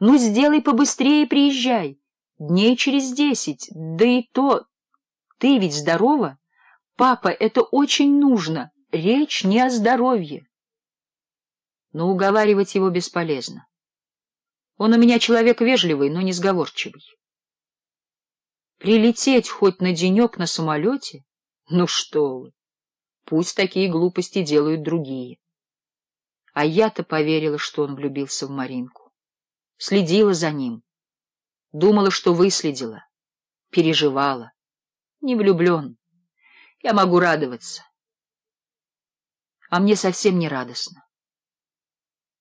Ну, сделай побыстрее, приезжай. Дней через десять, да и то. Ты ведь здорова? Папа, это очень нужно. Речь не о здоровье. Но уговаривать его бесполезно. Он у меня человек вежливый, но не сговорчивый. Прилететь хоть на денек на самолете? Ну что вы! Пусть такие глупости делают другие. А я-то поверила, что он влюбился в Маринку следила за ним. Думала, что выследила, переживала. Не влюблен. Я могу радоваться. А мне совсем не радостно.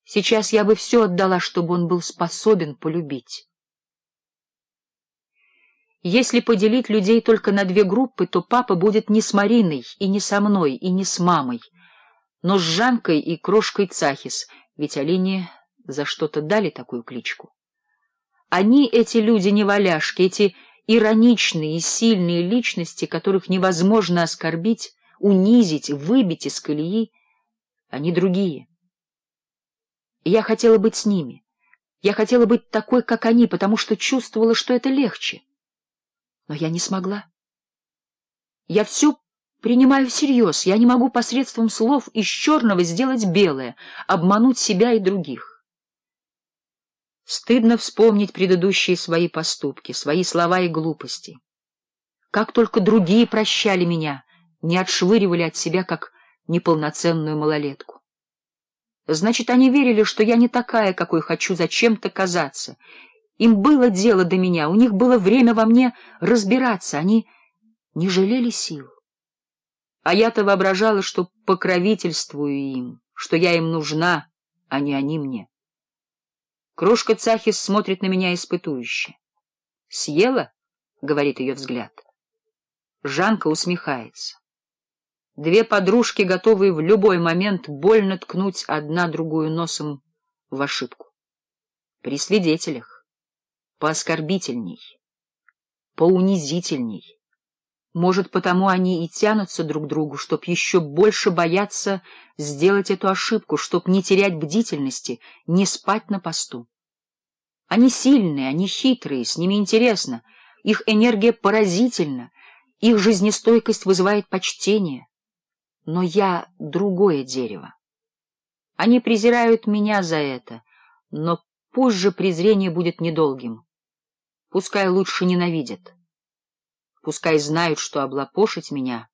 Сейчас я бы все отдала, чтобы он был способен полюбить. Если поделить людей только на две группы, то папа будет не с Мариной, и не со мной, и не с мамой, но с Жанкой и крошкой Цахис, ведь Алине за что-то дали такую кличку. Они, эти люди не валяшки, эти ироничные и сильные личности, которых невозможно оскорбить, унизить, выбить из колеи, они другие. Я хотела быть с ними. Я хотела быть такой, как они, потому что чувствовала, что это легче. Но я не смогла. Я все принимаю всерьез, я не могу посредством слов из черного сделать белое, обмануть себя и других. Стыдно вспомнить предыдущие свои поступки, свои слова и глупости. Как только другие прощали меня, не отшвыривали от себя, как неполноценную малолетку. Значит, они верили, что я не такая, какой хочу зачем-то казаться. Им было дело до меня, у них было время во мне разбираться, они не жалели сил. А я-то воображала, что покровительствую им, что я им нужна, а не они мне. Кружка Цахис смотрит на меня испытующе. «Съела?» — говорит ее взгляд. Жанка усмехается. Две подружки, готовые в любой момент больно ткнуть одна другую носом в ошибку. При свидетелях. Пооскорбительней. Поунизительней. Может, потому они и тянутся друг к другу, чтоб еще больше бояться сделать эту ошибку, чтоб не терять бдительности, не спать на посту. Они сильные, они хитрые, с ними интересно, их энергия поразительна, их жизнестойкость вызывает почтение. Но я другое дерево. Они презирают меня за это, но пусть же презрение будет недолгим. Пускай лучше ненавидят пускай знают, что облапошить меня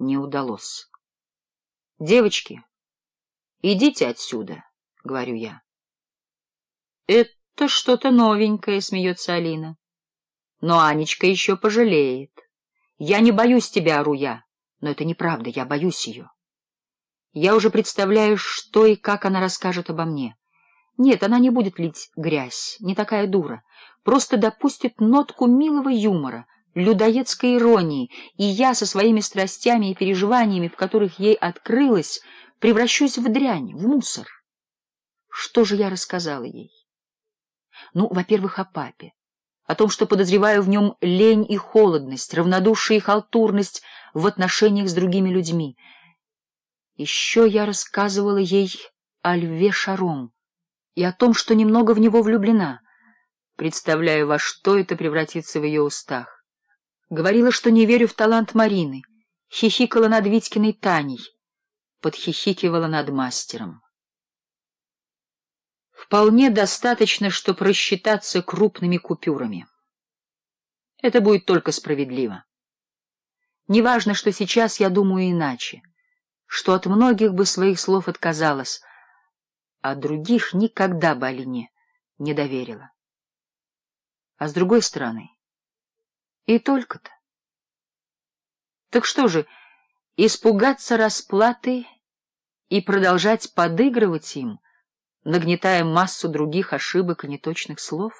не удалось. — Девочки, идите отсюда, — говорю я. — Это что-то новенькое, — смеется Алина. — Но Анечка еще пожалеет. Я не боюсь тебя, Руя, но это неправда, я боюсь ее. Я уже представляю, что и как она расскажет обо мне. Нет, она не будет лить грязь, не такая дура, просто допустит нотку милого юмора, людоедской иронии, и я со своими страстями и переживаниями, в которых ей открылась, превращусь в дрянь, в мусор. Что же я рассказала ей? Ну, во-первых, о папе, о том, что подозреваю в нем лень и холодность, равнодушие и халтурность в отношениях с другими людьми. Еще я рассказывала ей о льве Шаром и о том, что немного в него влюблена, Представляю во что это превратится в ее устах. Говорила, что не верю в талант Марины. Хихикала над Витькиной Таней. Подхихикивала над мастером. Вполне достаточно, чтобы рассчитаться крупными купюрами. Это будет только справедливо. Неважно, что сейчас я думаю иначе, что от многих бы своих слов отказалась, а других никогда бы Алине не доверила. А с другой стороны... И только-то. Так что же, испугаться расплаты и продолжать подыгрывать им, нагнетая массу других ошибок и неточных слов?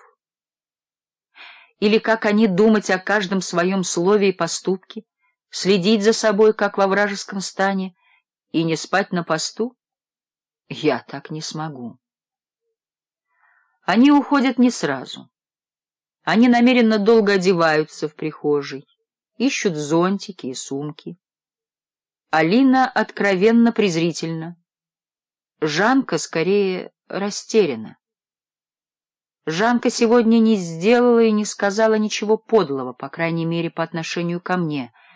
Или как они думать о каждом своем слове и поступке, следить за собой, как во вражеском стане, и не спать на посту? Я так не смогу. Они уходят не сразу. Они намеренно долго одеваются в прихожей, ищут зонтики и сумки. Алина откровенно презрительна. Жанка скорее растеряна. Жанка сегодня не сделала и не сказала ничего подлого, по крайней мере, по отношению ко мне —